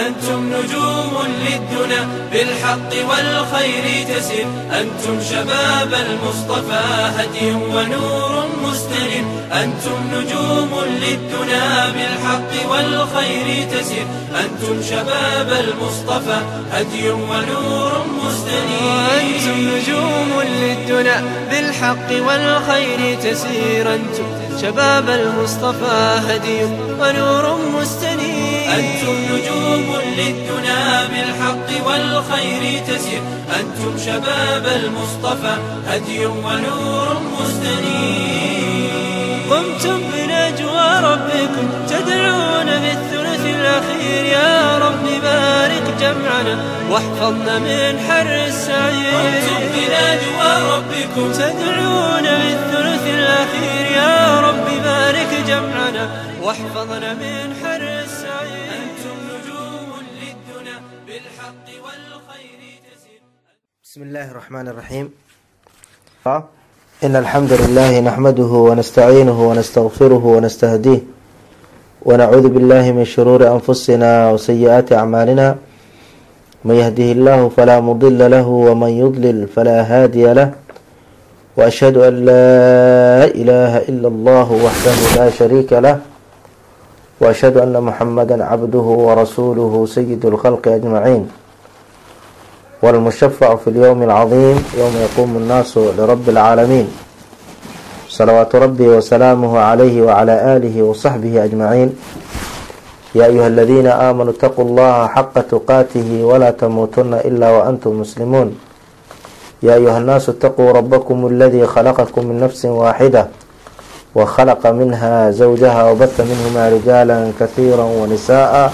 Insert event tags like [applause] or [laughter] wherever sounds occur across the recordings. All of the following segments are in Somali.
أنتم نجوم للدنا بالحق والخير تسير أنتم شباب المصطفى هدي ونور مستنير أنتم نجوم للدنا بالحق والخير تسير أنتم شباب المصطفى هدي ونور مستنير أنتم نجوم للدنا بالحق والخير تسير أنتم شباب المصطفى هدي ونور مستنير أنتم نجوم للدنا بالحق والخير تسير. أنتم شباب المصطفى هدي ونور مستنير. قمتم بنجوى ربكم تدعون بالثلث الأخير. يا رب بارك جمعنا واحفظنا من حر السعير. قمتم بنجوى ربكم تدعون بالثلث الأخير. يا رب بارك جمعنا واحفظنا من حر بسم الله الرحمن الرحيم إن الحمد لله نحمده ونستعينه ونستغفره ونستهديه ونعوذ بالله من شرور أنفسنا وسيئات أعمالنا من يهده الله فلا مضل له ومن يضلل فلا هادي له وأشهد أن لا إله إلا الله وحده لا شريك له وأشهد أن محمدا عبده ورسوله سيد الخلق أجمعين والمشفع في اليوم العظيم يوم يقوم الناس لرب العالمين صلوات ربي وسلامه عليه وعلى آله وصحبه أجمعين يا أيها الذين آمنوا اتقوا الله حق تقاته ولا تموتن إلا وأنتم مسلمون يا أيها الناس اتقوا ربكم الذي خلقكم من نفس واحدة وخلق منها زوجها وبث منهما رجالا كثيرا ونساء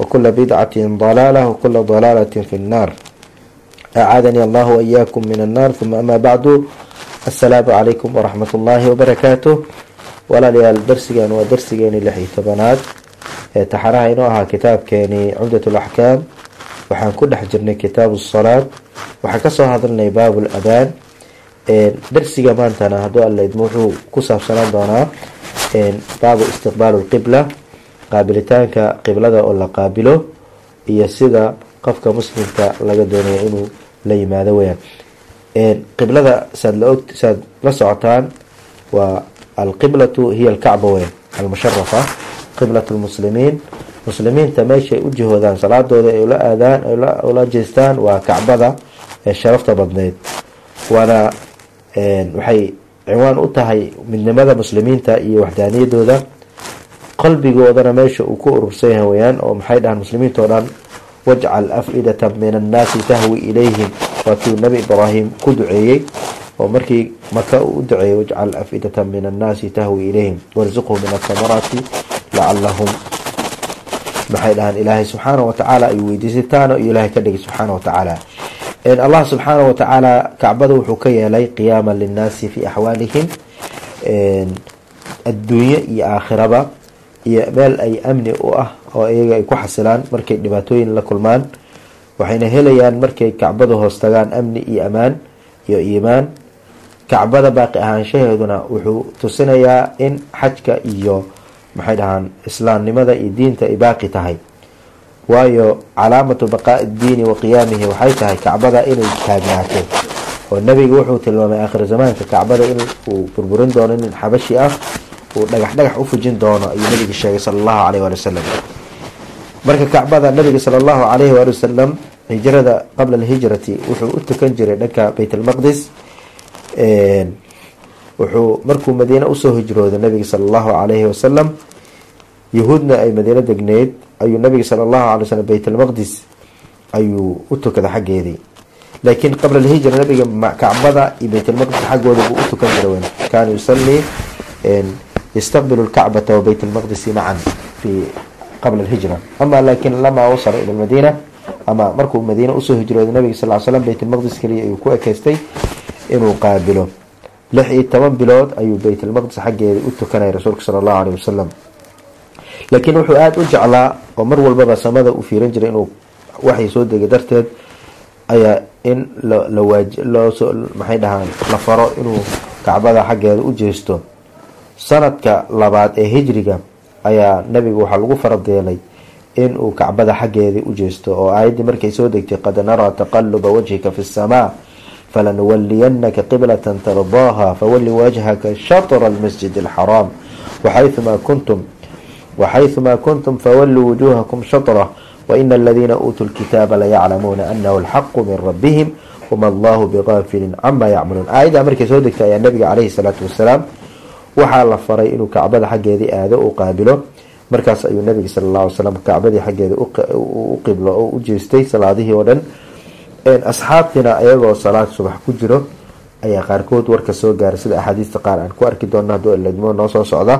وكل بدعة ضلالة وكل ضلالة في النار أعاذني الله وإياكم من النار ثم أما بعد السلام عليكم ورحمة الله وبركاته walaalayaal darsigan waa darsigeeni lix iyo tobanaad ee taxaraha inoo ahaa kitaabkeeni cumdat laxkaam waxaan ku dhex jirnay kitaabu salaad waxaan kasoo hadalnay baabu ladaan darsiga maantana hadduu allaidmo wuxuu ku saabsanaan doonaa baabu istiqbaalu lqibla qaabilitaanka qiblada oo la qaabilo iyo sida qofka muslimka laga doonayo inuu la yimaado weyaan qiblada saad laog saad la socotaan waa alqiblatu hiya alkacba weyn almusharafa qiblat lmuslimiin muslimiinta meeshay u jihoodaan salaadooda ay ula aadaan ula jeestaan waa kacbada ee sharafta badneyd. Waana waxay ciwaan u tahay midnimada muslimiinta iyo waxdaaniyadooda qalbigoodana meesha uu ku urursan yahay weyaan oo maxay dhahaan muslimiinta oo dhan wajcal af-idata min annaasi tahwi ilayhim waatuu nabi ibraahim ku duceeyey oo markii maka uu duceeyey wajcal af-idata min annaasi tahwi ilayhim warzuqhum min athamaraati lacalahum maxay dhahaan ilaahay subxaana watacaala ay weydiisataano iyo ilaahay ka dhigay subxaana watacaala allah subxaana watacaala kacbada wuxuu ka yeelay qiyaama linnaasi fi axwaalihim adduunye iyo aakhiraba iyo meel ay amni u ah oo iyaga ay ku xasilaan markay dhibaatooyin la kulmaan waxayna helayaan markay kacbada hoos tagaan amni iyo amaan iyo iimaan. Kacbada baaqi ahaanshaheeduna wuxuu tusinayaa in xajka iyo maxay dhahaan islaamnimada iyo diinta ay baaqi tahay. Waayo calaamatu baqaai diini wa qiyaamihi waxay tahay kacbada inay taagnaato oo nabiga wuxuu tilmaamay aakhir zamaanka kacbada in uu burburin doono nin xabashi ah uu dhagax dhagax u fujin doono ayuu nabiga sheegay sala allahu caleyh waali wasalam marka kacbada nabiga sala allahu caleyhi waali wasalam hijrada qabla alhijrati wuxuu u tukan jiray dhanka bayt almaqdis wuxuu markuu madiine u soo hijrooday nabiga sala allahu calayhi wasalam yahuudna ay madiine degneyd ayuu nabiga sala allahu alay wasalam bayt almaqdis ayuu u tukada xaggeedii. Laakiin qabla alhijra nabiga kacbada iyo bayt xaggooda buu u tukan jiray kaana yusalii wa bayt almaqdisi macan fi qabla alhijra ama laakiin lamaa wasala ila lmadiina ama markuu madiina u soo hijrooday nabiga sal l slam baytlmaqdis keliya ayuu ku ekeystay inuu qaabilo lix iyo toban bilood ayuu baytlmaqdis xaggeeda u tukanaya rasuulka sala allahu aleyh wasalam laakiin wuxuu aada u jeclaa oo mar walbaba samada u fiiran jiray inuu waxay soo degay darteed ayaa in loo maxay dhahaan la faro inuu kacbada xaggeeda u jeesto sanadka labaad ee hijriga ayaa nabiga waxaa lagu faradeelay inuu kacbada xaggeedii u jeesto oo aayaddii markay soo degtay qad naraa taqaluba wajhika fi samaa falanuwaliyanaka qiblatan tardaaha fawali wajhaka shatra almasjid alxaraam waxayumaa kuntum waxayumaa kuntum fawalluu wujuuhakum shatrah waina aladiina uutuu lkitaaba layaclamuuna anahu alxaqu min rabbihim wama allahu biqaafilin camaa yacmaluun aayaddaa markay soo degtay ayaa nabiga caleyhi salaatu wasalaam waxaa la faray inuu kacbada xaggeedii aado u qaabilo. Markaas ayuu nabiga sala alla alay slam kacbadii xaggeeda u qiblo oo u jeestay salaadihii oo dhan. Asxaabtiina iyagoo salaad subax ku jiro ayaa qaarkood warka soo gaaray. Sida axaadiista qaar aan ku arki doona hadduu eledmo noo soo socda.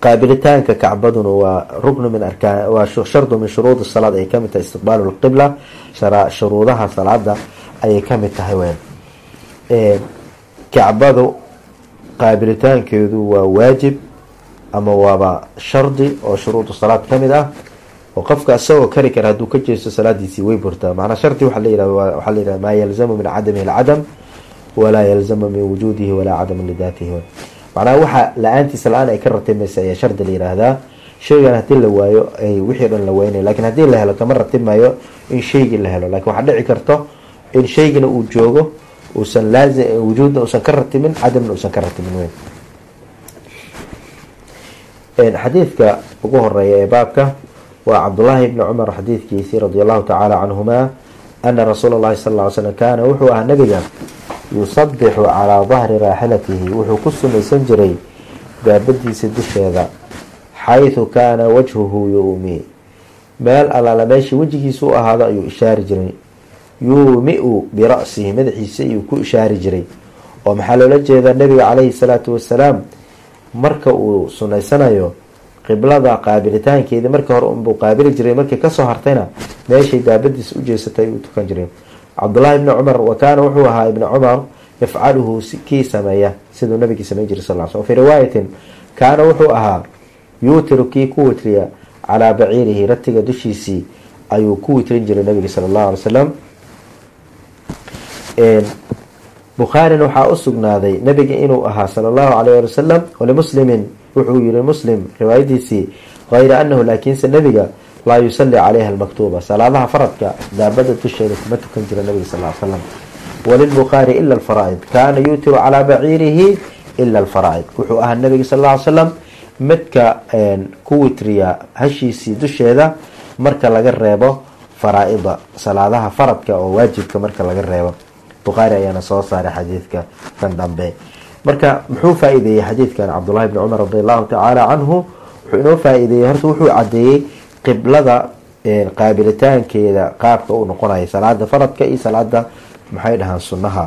Qaabilitaanka kacbaduna waa ruknu min arkaan waa shardu min shuruudi salaad ayay ka mid tahay istiqbaalu lqibla shuruudaha salaada ayay ka mid tahay kacbadu qaabilitaankeedu waa waajib ama waaba shardi oo shuruudu salaad ka mid ah oo qofka isagoo kari kara hadduu ka jeesto salaadiisii way burtaa. Macnaa shardi waxaa la yihahda maa yalzamu min cadamihi alcadam walaa yalzamu min wujuudihi walaa cadamu lidaatihi macnaha waxa la'aantiisa la'aan ay ka ratibmaysa ayaa shardi la yiraahdaa shaygan haddii la waayo ay wixii dhan la weynay laakiin haddii la helo kama ratibmayo in shaygii la helo. Lakin waxaa dhici karto in shaygina uu joogo uusan laazim wujuudna uusan ka ratibin cadamna uusan ka ratibin weyn. Xadiidka ugu horreeya ee baabka waa cabdullaahi ibni cumar xadiidkiisii radi allahu tacaala canhuma ana rasuula llahi sal ly slam kaana wuxuu ahaa nabiga yusabixu calaa dahri raaxilatihi wuxuu ku sumaysan jiray daabadiisa dusheeda xayثu kaana wajhuhu yuumi meel allaala meeshii wejigiisa u ahaado ayuu ishaari jiray yuumiu bira'sihi madaxiisa ayuu ku ishaari jiray. Oo maxaa loola jeedaa? Nabiga caleyhi salaatu wasalaam marka uu sunaysanayo qiblada qaabilitaankeedii markii hore unbuu qaabili jiray. Markii ka soo hartayna meeshay daabadiisa u jeesatay tukan jiray. Cabdullahi ibni cumar wa wuxuu ahaa ibni cumar yafcaluhu kii sameeya siduu nabigii sameyn jiray sal sl fii riwaayatin kaana wuxuu ahaa yuutiru kii ku witriya calaa baciirihi ratiga dushiisii ayuu ku witrin jiray nabiga sala allahu alay salam bukhaarina waxaa u sugnaaday nabiga inuu ahaa sala allahu alayh ali wasalam walimuslimin wuxuu yiri muslim riwaayadiisii hayra anahu laakiinse nabiga laa yusalli calayha almaktuuba. Salaadaha faradka daabada dusheeda kuma tukan jira nabiga sal l slam walilbukhaari ila alfaraa'id kaana yuutiru calaa baciirihi ila alfaraa'id. Wuxuu ahaa nabiga sal ly slam midka ku witriya hashiisii dusheeda marka laga reebo faraa-ida. Salaadaha faradka oo waajibka marka laga reebo bukhaari ayaana soo saaray xadiidka kan dambe. Marka muxuu faa-ideeyey xadiidkan cabdullahi bni cumar radi allahu tacaala canhu wuxuu inoo faa-ideeyey horta wuxuu cadeeyey qiblada qaabilitaankeeda qaabka uu noqonayo salaada faradka iyo salaada maxay dhahaan sunaha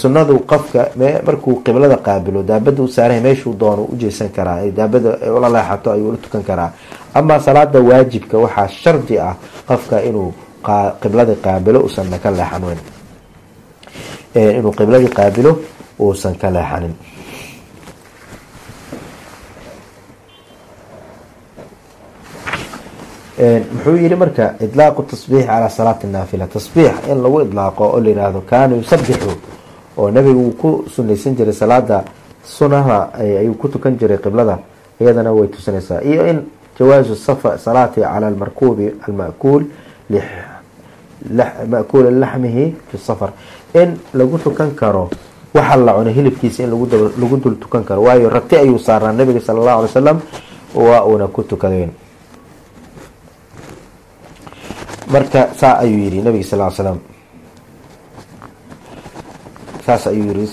sunadu qofka markuu qiblada qaabilo daabada u saaraha meeshuu doono ujeesan karaa daabada ula leexato ayuu ula tukan karaa. Amaa salaada waajibka waxaa shardi ah qofka inuu qibladii qaabilo uusanna ka leexan weyn inuu qibladii qaabilo uusan ka leexanin. Muxuu yihi marka idlaaqu tasbiix calaa salaati naafila. Tasbiix in lagu idlaaqo oo layihahdo kaana yusabixu oo nabiga uu ku sunaysan jiray salaada sunaha ayuu ku tukan jiray qiblada iyadana way tusinaysaa. Iyo in jawaazu salaati cala almarkuubi almakuul makuuli laxmihi fi safar in lagu tukan karo waxa la cuno hilibkiisa in lagu dul tukan karo. Waayo rati ayuu saaraa nabiga sala allahu alay wasalam waa uuna ku tukadayn marka saa ayuu yihi nabiga sal slam saas ayuu yihi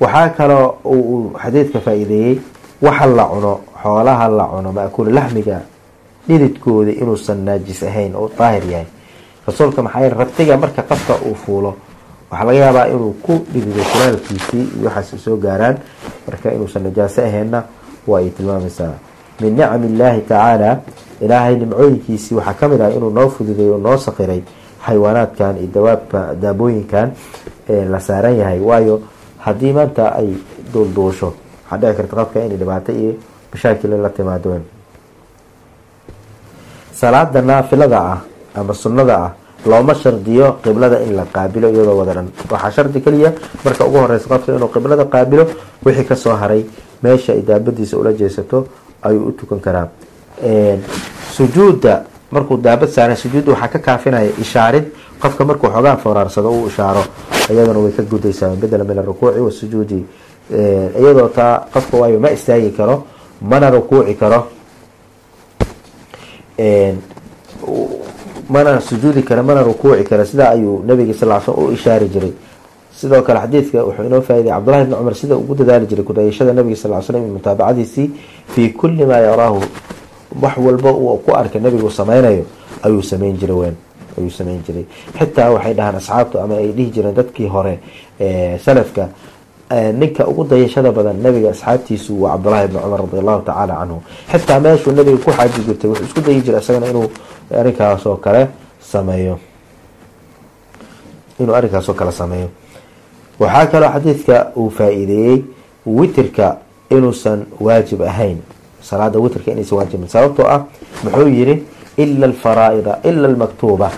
waxaa kaloo uu xadiidka faa-iideeyey waxa la cuno xoolaha la cuno makuula laxmiga dhididkooda inuusan naajis ahayn oo daahir yahay rasuulka maxaa yeel ratiga marka qafka uu fuulo. Waxaa laga yaabaa inuu ku dhidido kulaalkiisii iyo waxaas soo gaaraan. Marka inuusan najaaso ahaynna waa ay tilmaamaysaa. Min nicami illaahi tacaala ilaahay nimcooyinkiisii waxaa ka mid ah inuu noo fududay oo noo sakiray xayawaanaadkan iyo dawaabka daabooyinkan la saaran yahay. Waayo haddii maanta ay duulduusho waxaa dhici karta qofka inay dhibaato iyo mashaakil la timaado salaada naafilada ah ama sunnada ah looma shardiyo qiblada in la qaabilo iyadoo wada dhan waxaa shardi keliya marka ugu horeysa qofka inuu qiblada qaabilo wixii ka soo haray meesha ay daabadiisa ula jeesato ayuu u tukan karaa. Sujuudda markuu daabad saaran sujuudda waxaa ka kaafinaya ishaarid. Qofka markuu xoogaa fooraarsado uu ishaaro iyaduna way ka gudaysaa bedela min arukuuci wasujuudi iyadoo taa qofka waayo ma istaagi karo mana rukuuci karo mana sujuudi kara mana rukuuci kara sidaa ayuu nabiga sal sl u ishaari jiray. Sidoo kale xadiidka wuxuu inoo faa'iday cabdullahi bni cumar sida ugu dadaali jiray kudayashada nabiga sal l slam iyo mutaabacadiisii fii kulli maa yaraahu. Wax walba uu ku arkay nabigu sameynayo ayuu sameyn jiray wen ayuu sameyn jiray. Xitaa waxay dhahaan asxaabtu ama ay dhihi jireen dadkii hore salafka ninka ugu dayashada badan nabiga asxaabtiisu waa cabdullahi bni cumar radi allahu tacaala canhu xitaa meeshuu nabiga ku xaaji jirtay wuxuu isku dayi jiray isagana inuu arrinkaas oo kale sameeyo. Inuu arrinkaas oo kale sameeyo. Waxaa kaloo xadiidka uu faa-iideeyey witirka inuusan waajib ahayn. Salaada witrka inaysan waajibin sababtoo ah muxuu yiri ila alfaraaida ila almaktuuba.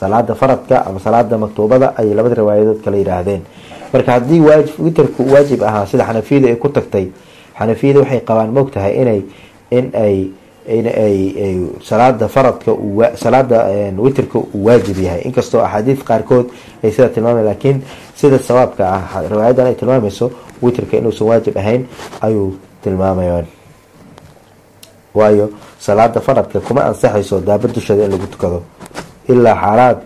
Salaada faradka ama salaada maktuubada ayay labada riwaayadood kala yidhaahdeen marka haddii witrku waajib ahaa sida xanafiyadu ay ku tagtay xanafiyada waxay qabaan mogtahay inay in ay in ay salaada faradka salaada witrka uu waajib yahay. Inkastoo axaadiid qaarkood ay sida tilmaamay laakiin sida sawaabka ah riwaayadan ay tilmaamayso witrka inuusan waajib ahayn ayuu tilmaamayaan waayo salaada faradka kuma ansaxayso daaba dushada in lagu tukado. Ilaa xaalaad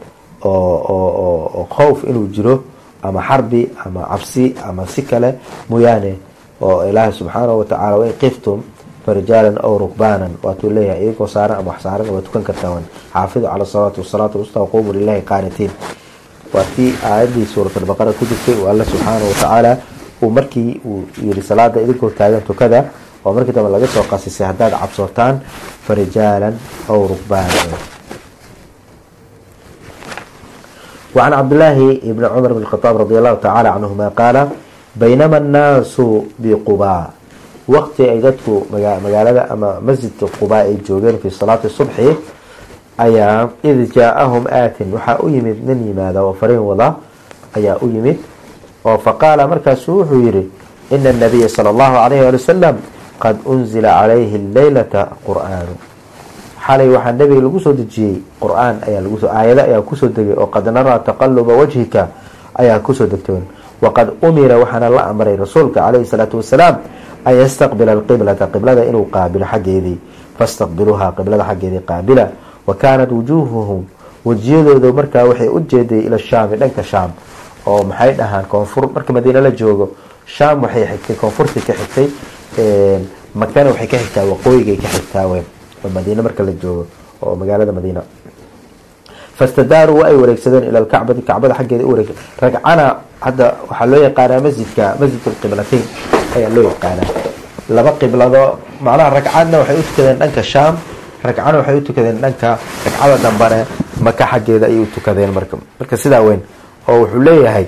oo khowf inuu jiro ama xarbi ama cabsi ama si kale mooyaane oo ilaahay subxaanahu watacaala wain qiftum farijaalan aw rukbaanan. Waatuu leeyahay iyagoo saaran ama wax saaran waa tukan kartaan xaafidu cala salaati wasalaatu wusta waquumu lilahi qaanitiin. Waa tii aayadii suuratalbaqara ku jirtay oo alla subxaanahu watacaala uu markii uu yiri salaada idinkoo taagan tukada oo markii dambe laga soo qasisay haddaad cabsootaan farijaalan aw rukbaanan وعن عبد الله بن عمر بن الخطاب رضي الله تعالى عنهما قال بينما الناس بقباء waqti ay dadku magaalada ama masjidka qubaa ay joogeen fi salaati subxi ayaa id jaa-ahum aatin waxaa u yimid nin yimaada oo fariin wada ayaa u yimid oo faqaala markaasu wuxuu yihi ina الnabiya salى اllahu alayh ali wasalam qad unzila calayhi leylata qur'aanu xalay waxaa nabiga lagu soo dejiyey qur'aan ayaa lagu aayado ayaa ku soo degay oo qad naraa taqaluba wajhika ayaa ku soo degtay. Waqad umira waxaana la amray rasuulka calayhi salaatu wasalaam an yastaqbila alqiblata qiblada inuu qaabilo xaggeedii. Fastaqbiluuha qiblada xaggeedii qaabila. Wa kaanat wujuuhuhum wejiyadooda markaa waxay u jeeday ila shaami dhanka shaam oo maxay dhahaan koonfur marka madiine la joogo shaam waxay xigtay koonfurtii ka xigtay makana waxay ka xigtaa waqooyigay ka xigtaa madiine marka la joogo oo magaalada madiina. Fastadaaruu waa ay wareegsadeen ila lkacbati kacbada xaggeeda u wareegsa ragcana hadda waxaa loo yaqaanaa masjidka masjid lqiblatayn ayaa loo yaqaanaa. Laba qiblado macnaha ragcadna waxay u tukadeen dhanka shaam ragcana waxay u tukadeen dhanka ragcada dambane maka xaggeeda ayay u tukadeen marka. Marka sidaa weyn oo wuxuu leeyahay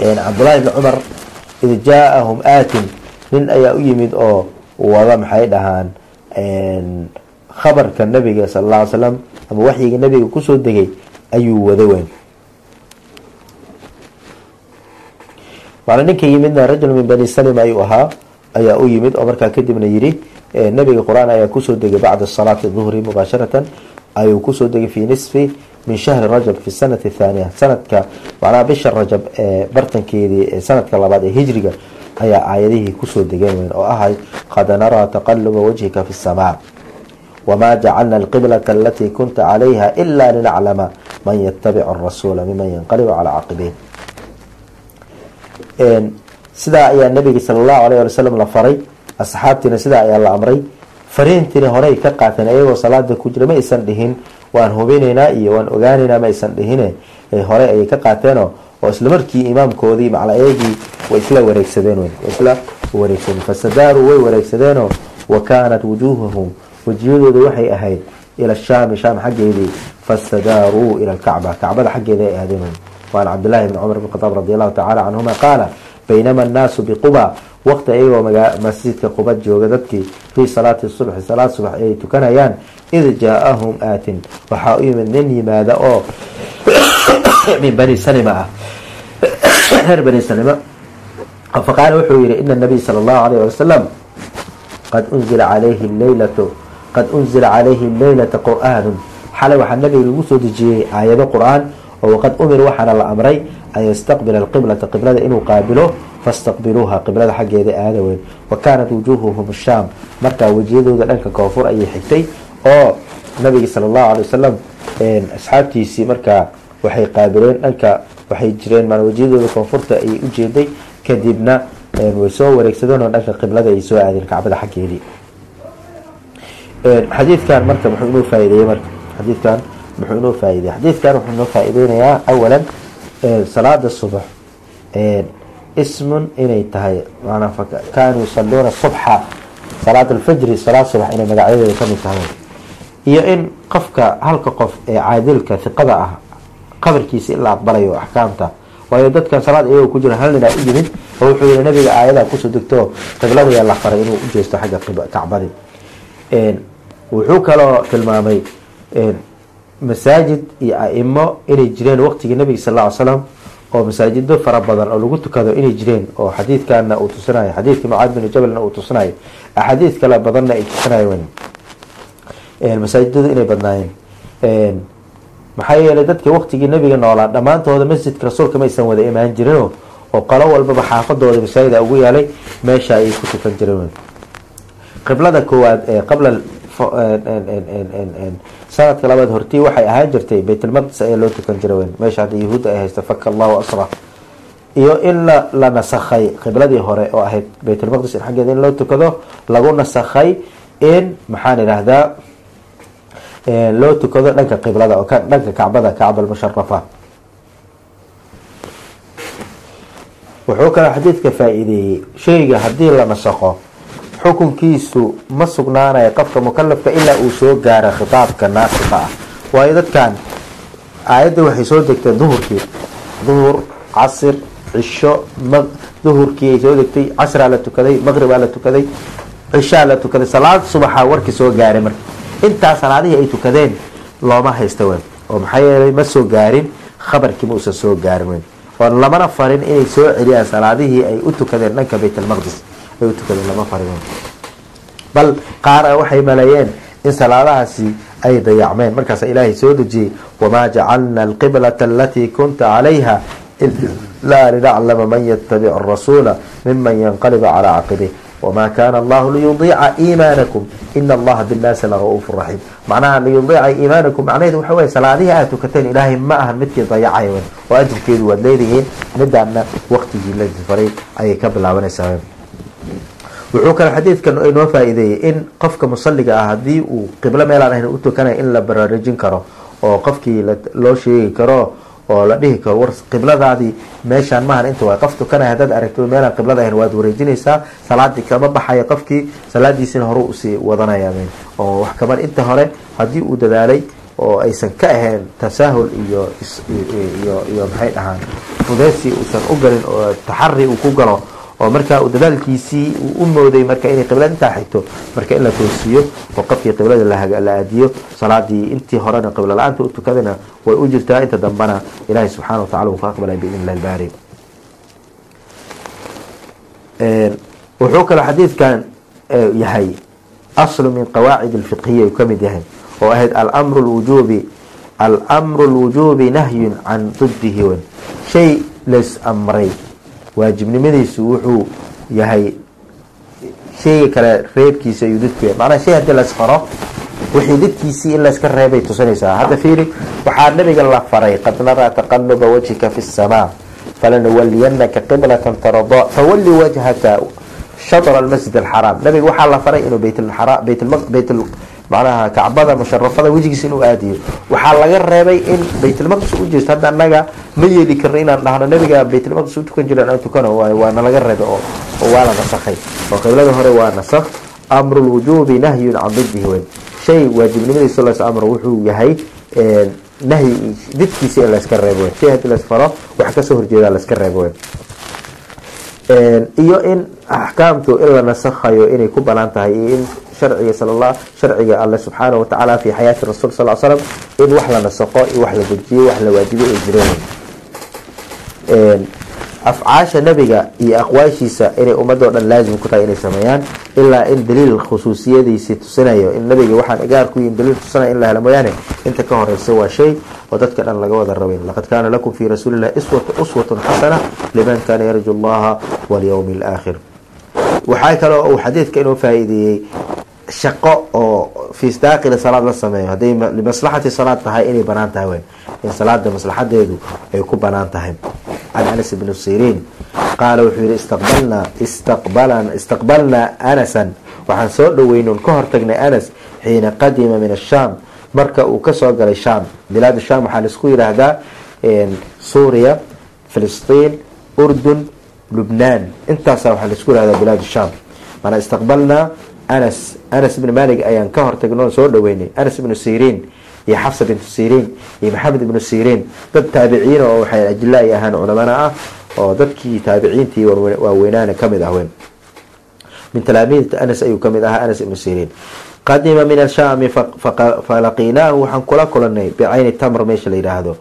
cabdullahi bni cumar id jaa-ahum aatin. Nin ayaa u yimid oo wada maxay dhahaan khabarka nabiga sala alla ly slam ama waxyiga nabiga ku soo degay ayuu wada weyn. Waana ninka yimidna rajul min bani salima ayuu ahaa ayaa u yimid oo markaa kadibna yiri nabiga qur'aan ayaa ku soo degay bacda salaati duhri mubaasharatan ayuu ku soo degay fi nisfi min shahri rajab fi sanati thaaniya sanadka macnaha bisha rajab ee bartankeedii sanadka labaad ee hijriga ayaa aayadihii ku soo degeen weyn oo ahay qad naraa taqaluba wajhika fi samaa wma jacalna alqiblata alatii kunta calayha ila linaclama man yatabicu arasuula miman yanqalibu calaa caqibiin sidaa ayaa nabiga sala allahu alayh ali wasalam la faray asxaabtiina sidaa ayaa la amray fariintiina horey ka qaateen iyagoo salaada ku jira ma aysan dhihin waan hubinaynaa iyo waan ogaanaynaa ma aysan dhihine hore ayay ka qaateenoo oo isla markii imaamkoodii maclaeegii way isla wareegsadeen way. Isla wareegsadeen. Fastadaaruu way wareegsadeenoo wa kaanat wujuuhahum. Wejiyadooda waxay ahayd ila shaami shaam xaggeedii. Fastadaaruu ila lkacba kacbada xaggeeda ay aadeen waan cabdillahi bni cumar bn khadaab radi allahu tacala canhuma qaala baynama annaasu biquba waqti ayagoo masjidka quba jooga dadkii fii salaati subxi salaad subax ay tukanayaan id jaa-ahum aatin. Waxaa u yimid nin yimaada oo [coughs] min bani salima. Ah [coughs] reer bani salima. Faqaala wuxuu yihi ina nabiy sala allahu alayh wasalam qad unzila calayhi leylatu qad unzila calayhi leylata qur'aanu xalay waxaa nabiga lagu soo dejiyey aayado qur'aan oo waqad umir waxaana la amray an yastaqbila alqiblata qiblada inuu qaabilo fastaqbiluuha qiblada xaggeeda aada weyn. Wa kaanat wujuuhuhum shaam markaa wejiyadooda dhanka koonfur ayay xigtay oo nabiga sala allahu alay wasalam asxaabtiisii markaa waxay qaabileen dhanka waxay jireen maan wejiyadooda koonfurta ayay u jeeday. Kadibna way soo wareegsadeen oo dhanka qiblada ay soo aadeen kacbada xaggeedii xadiidkan marka muxuu inoo faa'ideeyey marka? Xadiidkan muxuu inoo faa'ideeyey xadiidkan wuxuu inoo faa'iideynayaa awalan salaada subax. Ismun inay tahay maanaa kaanuu yusalluuna subxa salaat alfajri salaad subax inay magacyadeeda ka mid tahay. Iyo in qofka halka qof ee caadilka hiqada ah qabarkiisa in la aqbalayo axkaamta. Waayo dadkan salaad iyagoo ku jira hal ninaa u yimid oo wuxuu yihi nabiga aayadaa ku soo degto qibladayaa la faray inuu u jeesto xagga kacbadi wuxuu kaloo tilmaamay masaajid iyo aimo inay jireen waqtigii nabiga sal ll slam oo masaajido fara badan oo lagu tukado inay jireen oo xadiidkana uu tusinayo xadiidkii mucaad binu jabalna uu tusinayo axaadiid kale badanna ay tusinayen masaajidadu inay badnaayeen maxaa yeelay dadka waqtigii nabiga noolaa dhammaantooda masjidka rasuulka maysan wada imaan jirin oo qolo walbaba xaafadooda masaajida ugu yaalay meesha ayay ku tukan jireen qiblada koowaad ee qabla sanadka labaad hortii waxay ahaan jirtay baytulmaqdis ayaa loo tukan jiray meesha hadda yahuudda ay haysta faka allahu asra. Iyo in la la nasakhay qibladii hore oo ahayd baytulmaqdis in xaggeeda in loo tukado lagu nasakhay in maxaan idhaahdaa loo tukado dhanka qiblada oo dhanka kacbada kacba almusharafa wuxuu kaloo xadiidka faa-iideeyey. Shayga haddii la nasakho xukunkiisu ma sugnaanayo qofka mukalafka ilaa uu soo gaaro khitaabka naasika ah. Waayo dadkan aayadda waxay soo degtay duhurkii. Duhur casir cisho duhurkii ay soo degtay casraa la tukaday maqribaa la tukaday cishaa la tukaday salaad subaxa warkii soo gaaray marka intaa salaadihii ay tukadeen looma haysta wen oo maxaa yeelay ma soo gaarin khabarkii uusan soo gaarin wen oo lamana farin inay soo celiyaan salaadihii ay u tukadeen dhanka baytalmaqdis ay u tukadeen lama farin bal qaara waxay maleeyeen in salaadahaasi ay dayacmeen. Markaasa ilaahay soo dejiyey wamaa jacalna alqiblata alatii kunta calayha ilaa linaclama man yatabic arasuula miman yanqaliba calaa caqibih wma kana allahu liyudiica iimaanakum ina allaha binnaasi lara'uufu raxiim macnaha liyudiica iimaanakum macnaheedu waxa wey salaadihii aad tukateen ilaahay ma ahan midkii dayacay wen oo ajirkeedu waad leedihiin midaana waqtigii la faray ayay ka bilaabanaysaa wuxuu kale xadiidkan inoo faa-iideeyey in qofka musaliga ah haddii uu qiblo meelaan ahayn u tukanaya in la baraarujin karo oo qofkii loo sheegi karo oo la dhihi karo war qibladaadii. Meeshaan maahan inta waa qof tukanaya haddaad aragto meelaan qiblada ahayn waad wareejinaysaa. Salaadii kama baxaya qofkii salaadiisina hore u sii wadanaya oo wax kaban inta hore haddii uu dadaalay oo aysan ka ahayn tasaahul iyo iyo iyo maxay dhahaan fudeysi uusan u galin oo taxari uu ku galo oo markaa uu dadaalkiisii uu u mooday marka inay qiblada intaa xigto marka in la toosiyo oo qofkii qiblada la aadiyo salaadii intii horena qiblo la'aanta u tukadana way u jirtaa inta dambana ilaahay subxaana wa tacala uu ka aqbalay biidn illahi albaari wuxuu kaloo xadiidkan yahay aslu min qawaacid alfiqhiya uu ka mid yahay oo ahayd almru lwujuubi almru lwujuubi nahyun can didihi wen shay lays amray waajibnimadiisu wuxuu yahay shayga kale reebkiisa ayuu didku yahay. Macnaha shay haddii laysfaro wixii didkiisii in layska reebay tusinaysaa. Hadda fiiri waxaa nabiga la faray qad naraa taqaluba wajhika fi samaa falanuwaliyanaka qiblatan tarada fawali wajhaka shatra almasjid alxaraam nabiga waxaa la faray inuu bayt macnaha kacbada musharafada wejigiisa inuu aadiyo. Waxaa laga reebay in baytulmaqdis u jeesto. Hadda annaga ma yeeli karno inaan dhahno nabiga baytulmaqdis u tukan jira aan tukano. Waay waana laga reebay oo waa la nasakhay. Oo qiblada hore waa nasakh. Amru lwujuubi nahyun can didihi weyn shay waajibnimadiisa las amro wuxuu yahay nahyi didkiisa in layska reebo. Weyn shay haddii laysfaro wax ka soo horjeedaa layska reebo. Weyn iyo in axkaamtu in la nasakhayo inay ku bannaan tahay iyo in sharciga sal sharciga alle subxaana watacaala fi xayaati rasul sal slam in wax la nasakho iyo wax la dejiyo wax la waajibo ay jireen. Afcaasha nabiga iyo aqwaashiisa inay ummadoo dhan laazim ku tahay inay sameeyaan ilaa in daliil khusuusiyadiisi tusinayo in nabiga waxaan igaar ku yihiin daliil tusinaya in la helo mooyaane inta ka horeysa waa shay oo dadka dhan laga wada rabayn laqad kaana lakum fi rasuulillahi uswatun xasana liman kaana yarju allaha walyawmi alaakhir waxaa kale uu xadiidka inuu faa-iideeyey shaqo oo fi daaqili salaad la sameeyo. Hadday limaslaxati salaad tahay inay bannaan tahay weyn in salaada maslaxadeedu ay ku bannaan tahay. Can anas bni siriin qaala wuxuu yihi istaqbalnaa istaqbalnaa anasan. Waxaan soo dhaweynon ka hortagnay anas xiina qadima min ashaam marka uu ka soo galay shaam bilaad shaam waxaa la isku yidhaahdaa suuriya filistiin urdun lubnaan. Intaasa waxaa la isku yihahdaa bilaad shaam. Maanaa istaqbalnaa anas anas ibni malik ayaan ka hortagnoo soo dhaweynay. Anas ibnu siriin iyo xafsa bintu siriin iyo maxamed ibnu siriin dad taabiciin oo waxay ajila ahaan culamana ah oo dadkii taabiciintii waaweynaana ka mid ah min talaamiidta anas ayuu ka mid ahaa anas ibnu siriin qadima min ashaami falaqiinaahu waxaan kula kulanay bicayni tamr meesha la yidhaahdo.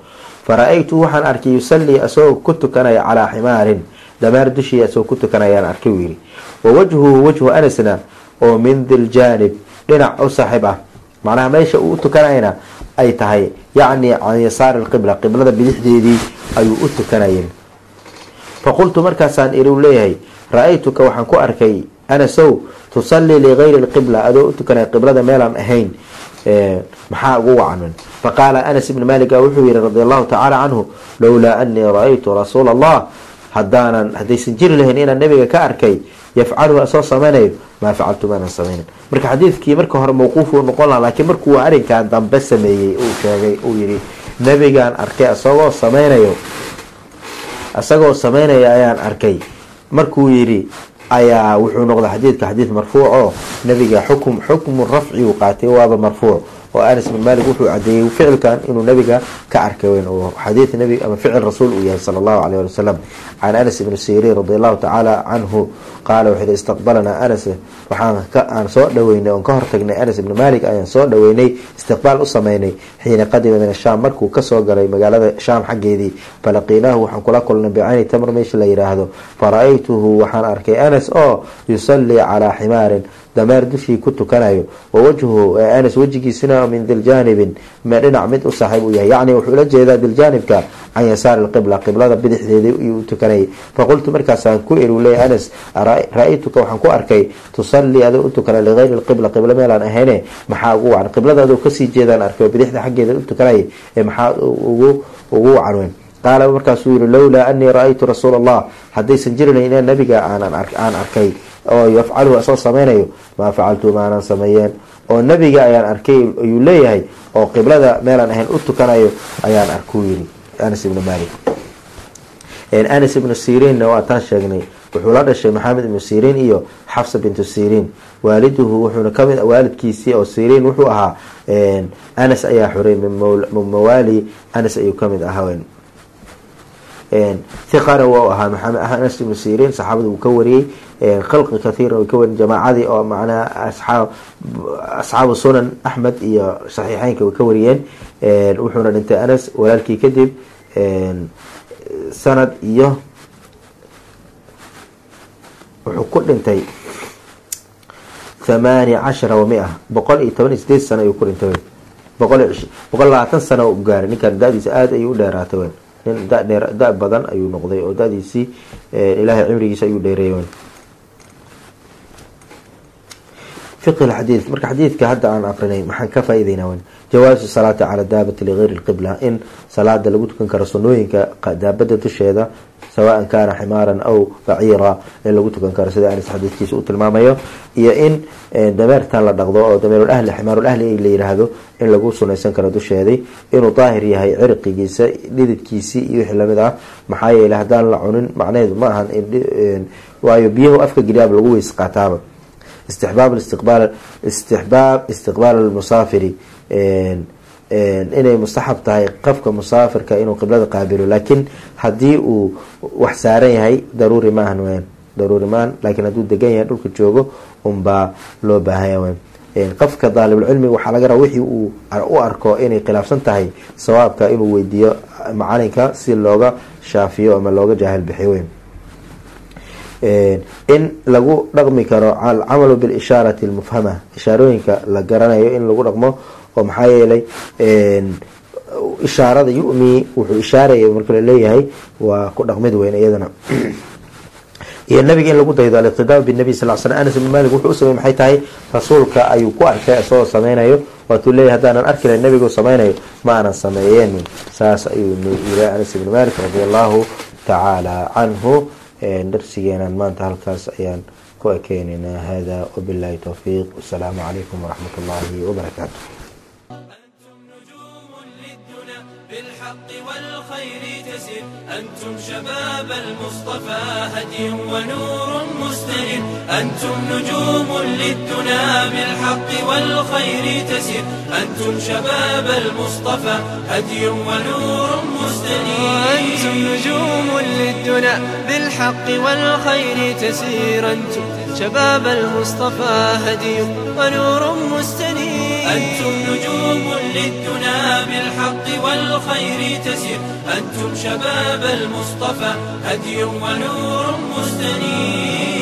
Fara-aytu waxaan arkay yusalii asagoo ku tukanaya calaa ximaarin. Damaar dushii asagoo ku tukanayaan arkay uu wa wajhuhu wajhu anasna oo min diljaanib dhinac u saaxiib ah. Macnaha meesha uu u tukanayna ay tahay yacni can yasaari lqibla qiblada bidixdeedii ayuu u tukanayeen faqultu markaasaan iriu leeyahay ra'aytuka waxaan ku arkay anasow tusallii ligayri lqibla adoo u tukanaya qiblada meelaan ahayn maxaa ugu wacan faqaala anas ibni maliga wuxuu yihi radi allahu tacaala canhu lowlaa anii ra'aytu rasuula allah hadaanan haddaysan jiri lahayn inaan nabiga ka arkay yafcaluhu asoo samaynayo maa facaltu maanan samaynin. Marka xadiidkii marka hore mawquufuu noqon laha laakiin markuu arrinkan dambe sameeyey uu sheegay uu yihi nabigaan arkay asagoo samaynayo isagoo samaynaya ayaan arkay. Markuu yidhi ayaa wuxuu noqday xadiidka xadiid marfuuc oo nabiga xukm xukmu rafci uu qaatay waaba marfuuc oo anas bin malik wuxuu cadeeyey ficilkan inuu nabiga ka arkay weyn oo xadiid nabi ama ficil rasuul uu yahay sala allahu alayh ali wasalam can anas ibni siriin radi allahu tacaala canhu qaala wuxuu yihi istaqbalanaa anas waxaan aan soo dhaweynay oon ka hortagnay anas ibni malik ayaan soo dhaweynay istiqbaal u sameynay xiina qadima min ashaam markuu ka soo galay magaalada shaam xaggeedii falaqiinaahu waxaan kula kulnay bicayni tamr meesha la yidhaahdo fara-aytuhu waxaan arkay anas oo yusallii calaa ximaarin dameer dushii ku tukanayo wa wajhu anas wejigiisina min diljaanibin dhinac mid u saaxiib u yahay. Yacni wuxuu ula jeedaa diljaanibka can yasaari lqibla qiblada bidixdeedii iyuu tukanayay faqultu markaasaan ku eri leey anas ra'aytuka waxaan ku arkay tusallii adoo u tukana ligayri lqibla qiblo meelaan ahayne maxaa ugu wacan? Qibladaadoo ka sii jeedaan arkay oo bidixda xaggeeda u tukanayay ee maxaa ugu ugu wacan weyn qaala markaasuu yihi lowlaa anii ra'aytu rasuula allah haddaysan jirinayn inaan nabiga aan arkay oo yafcaluhu asoo samaynayo maa facaltu maanan sameeyeen. Oo nabiga ayaan arkay ayuu leeyahay oo qiblada meelaan ahayn u tukanayo ayaan arkuu yiri anas ibnu malik anas ibnu siriinna waataan sheegnay. Wuxuu la dhashay maxamed ibnu siriin iyo xafsa bintu siriin waaliduhu wuxuuna ka mid waalidkiisii oo siriin wuxuu ahaa anas ayaa xuray min mawaali anas ayuu ka mid ahaa hiqana wau ahaa maxamed anas ibnu siriin saxaabada uu ka wariyey. Khalqi kathiira way ka wariyen jamaacadii oo macnaha asxaabu sunan axmed iyo saxiixeynka way ka wariyeen. Wuxuuna dhintay anas walaalkii kadib. Sanad iyo wuxuu ku dhintay thamaani cashara wa mia boqol iyo toban iyo sideed sano ayuu ku dhintay. Boqol boqol labaatan sano u gaaray ninkan da-diisa aada ayuu u dheeraatay nin da badan ayuu noqday oo da-diisii ilaahay cimrigiisa ayuu dheereeyey. Fiqhi lxadiid marka xadiidka hadda aan aqrinay maxaan ka faa-iideynaa wn jawaasu salaati cala daabati ligayri lqibla in salaada lagu tukan karo sunooyinka daabada dusheeda sawaan kaana ximaaran aw baciira in lagu tukan karo sida anis xadiidkiisa u tilmaamayo iyo in dameertan la dhaqdo oo dameerulahli ximaarulahli la yiraahdo in lagu sunaysan karo dusheedii inuu daahir yahay cirqigiisa dhididkiisii iyo wixii la mid ah. Maxaa yeeley haddaan la cunin macnaheedu ma ahan waayo biyahu afka geliyaab lagu weys qaataaba. Istixbaab istiqbaal istixbaab istiqbaal almusaafiri inay mustaxab tahay qofka musaafirka inuu qiblada qaabilo laakiin haddii uu wax saaran yahay daruuri maahan weyan daruuri maahan laakiin hadduu degan yahay dhulka joogo unbaa loo baahanya weyan qofka daalibulcilmiga waxaa laga rabaa wixii uu u arko inay khilaafsan tahay sawaabka inuu weydiiyo macalinka si looga shaafiyo ama looga jaahil bixiyo weyn. In lagu dhaqmi karo alcamalu bilishaarati almufhama ishaarooyinka la garanayo in lagu dhaqmo oo maxaa yeelay ishaarada yumi wuxuu ishaaraya marka la leeyahay waa ku dhaqmid weyn iyadana. Iyo nabiga in lagu daydo aliqtidaa binabi sal sl anas ibn malik wuxuu u samey maxay tahay? Rasuulka ayuu ku arkay isagoo sameynayo. Waatuu leeyahy haddaanan arki lahay nabigu sameynayo ma aanan saas ayuu yiri anas ibn malik radi allahu tacaala canhu darsigeenan maanta halkaas ayaan ku ekeynaynaa hada wabillahi towfiiq wasalaamu calaykum waraxmat ullahi wabarakaatu بالحق والخير تسير أنتم شباب المصطفى هدي ونور مستنير. أنتم نجوم للدنا بالحق والخير تسير أنتم شباب المصطفى هدي ونور مستنير. أنتم نجوم للدنا بالحق والخير تسير أنتم شباب المصطفى هدي ونور مستنير. أنتم نجوم للدنا بالحق والخير تسير. أنتم شباب المصطفى هدي ونور مستنير.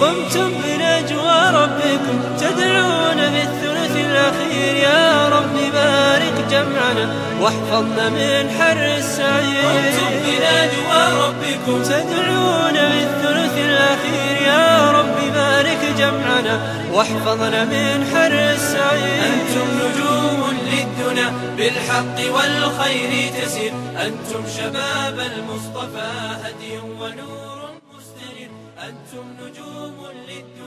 قمتم بنجوى ربكم تدعون بالثلث الأخير. يا رب بارك جمعنا واحفظنا من حر السعير. قمتم بنجوى ربكم. تدعون بالثلث الأخير. يا رب بارك جمعنا واحفظنا من حر السعير. أنتم نجوم للدنا بالحق والخير تسير. أنتم شباب المصطفى هدي ونور. أنتم نجوم للدنا